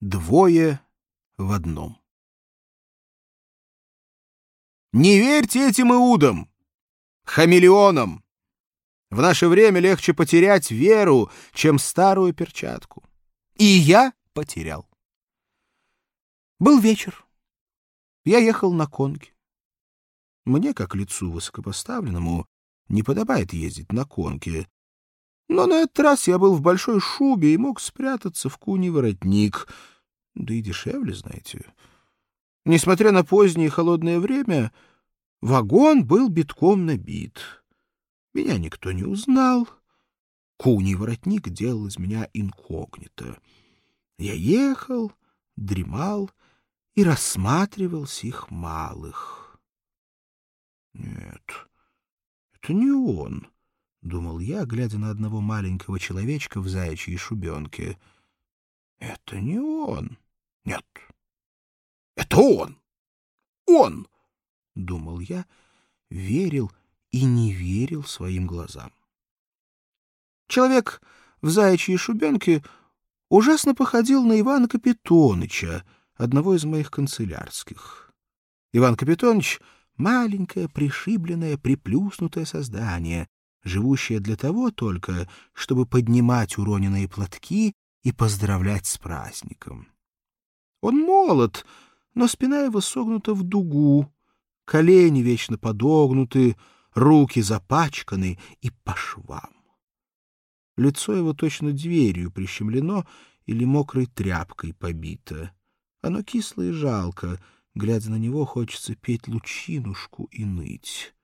Двое в одном. Не верьте этим иудам, хамелеонам. В наше время легче потерять веру, чем старую перчатку. И я потерял. Был вечер. Я ехал на конке. Мне, как лицу высокопоставленному, не подобает ездить на конке, но на этот раз я был в большой шубе и мог спрятаться в куни воротник. Да и дешевле, знаете. Несмотря на позднее холодное время, вагон был битком набит. Меня никто не узнал. Куний воротник делал из меня инкогнито. Я ехал, дремал и рассматривал сих малых. Нет, это не он. — думал я, глядя на одного маленького человечка в заячьей шубенке. — Это не он. Нет, это он. Он! — думал я, верил и не верил своим глазам. Человек в заячьей шубенке ужасно походил на Ивана Капитоныча, одного из моих канцелярских. Иван Капитоныч — маленькое, пришибленное, приплюснутое создание, живущая для того только, чтобы поднимать уроненные платки и поздравлять с праздником. Он молод, но спина его согнута в дугу, колени вечно подогнуты, руки запачканы и по швам. Лицо его точно дверью прищемлено или мокрой тряпкой побито. Оно кисло и жалко, глядя на него, хочется петь лучинушку и ныть.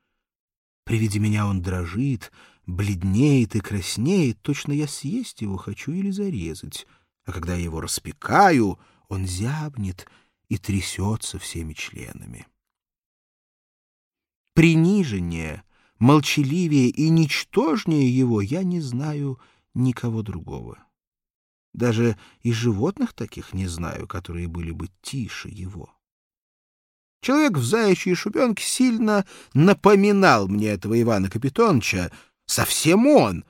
При виде меня он дрожит, бледнеет и краснеет, точно я съесть его хочу или зарезать. А когда я его распекаю, он зябнет и трясется всеми членами. Принижение, молчаливее и ничтожнее его я не знаю никого другого. Даже и животных таких не знаю, которые были бы тише его. Человек в заячьей шубенке сильно напоминал мне этого Ивана Капитоновича. Совсем он.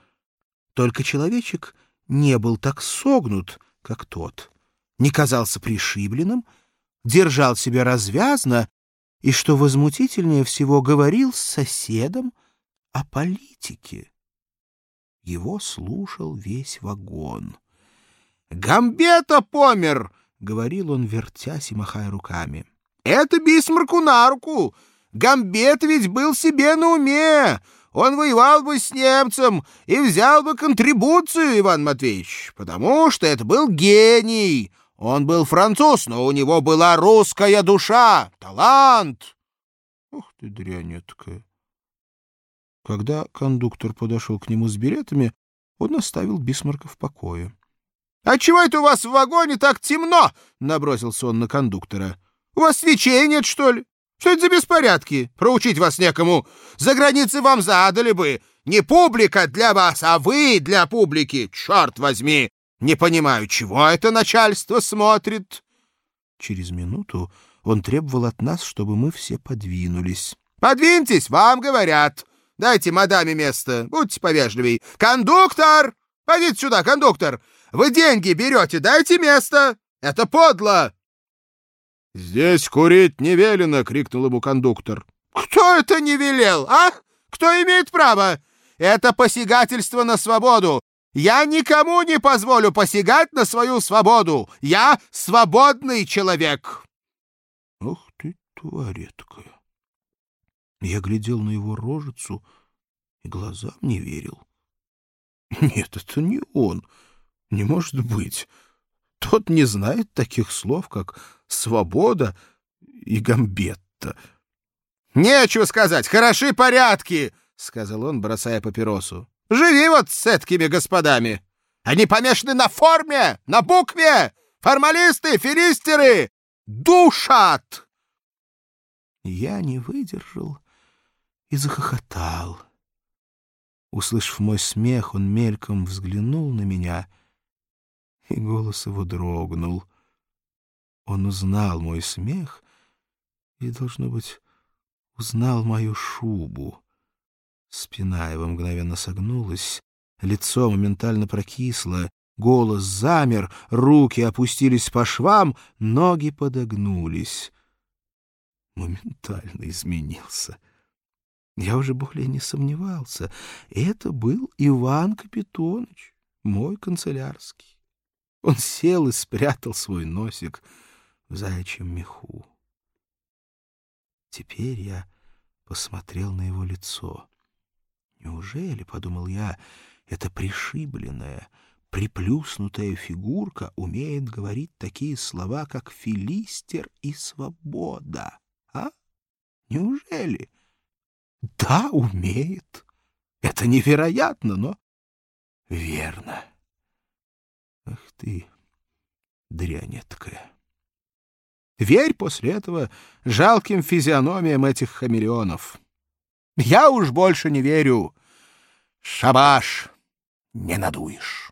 Только человечек не был так согнут, как тот. Не казался пришибленным, держал себя развязно и, что возмутительнее всего, говорил с соседом о политике. Его слушал весь вагон. «Гамбета помер!» — говорил он, вертясь и махая руками. — это Бисмарку на руку. Гамбет ведь был себе на уме. Он воевал бы с немцем и взял бы контрибуцию, Иван Матвеевич, потому что это был гений. Он был француз, но у него была русская душа, талант. Ух ты, дрянь такая. Когда кондуктор подошел к нему с билетами, он оставил Бисмарка в покое. — А чего это у вас в вагоне так темно? — набросился он на кондуктора. У вас свечей нет, что ли? Что это за беспорядки? Проучить вас некому. За границей вам задали бы. Не публика для вас, а вы для публики. Черт возьми! Не понимаю, чего это начальство смотрит?» Через минуту он требовал от нас, чтобы мы все подвинулись. «Подвиньтесь, вам говорят. Дайте мадаме место, будьте повежливей. Кондуктор! Пойдите сюда, кондуктор! Вы деньги берете, дайте место! Это подло!» «Здесь курить не велено!» — крикнул ему кондуктор. «Кто это не велел, а? Кто имеет право? Это посягательство на свободу! Я никому не позволю посягать на свою свободу! Я свободный человек!» «Ух ты, тварь такая!» Я глядел на его рожицу и глазам не верил. «Нет, это не он. Не может быть!» Тот не знает таких слов, как «свобода» и «гамбетта». «Нечего сказать, хороши порядки!» — сказал он, бросая папиросу. «Живи вот с эткими господами! Они помешаны на форме, на букве! Формалисты, филистеры! Душат!» Я не выдержал и захохотал. Услышав мой смех, он мельком взглянул на меня — и голос его дрогнул. Он узнал мой смех и, должно быть, узнал мою шубу. Спина его мгновенно согнулась, лицо моментально прокисло, Голос замер, руки опустились по швам, ноги подогнулись. Моментально изменился. Я уже более не сомневался. Это был Иван Капитонович, мой канцелярский. Он сел и спрятал свой носик в заячьем меху. Теперь я посмотрел на его лицо. Неужели, — подумал я, — эта пришибленная, приплюснутая фигурка умеет говорить такие слова, как «филистер» и «свобода»? А? Неужели? Да, умеет. Это невероятно, но верно. Ах ты, дрянь эткая. Верь после этого жалким физиономиям этих хамелеонов. Я уж больше не верю. Шабаш не надуешь.